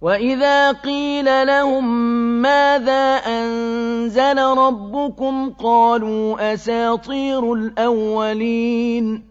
وَإِذَا قِيلَ لَهُم مَّاذَا أَنزَلَ رَبُّكُمْ قَالُوا أَسَاطِيرُ الْأَوَّلِينَ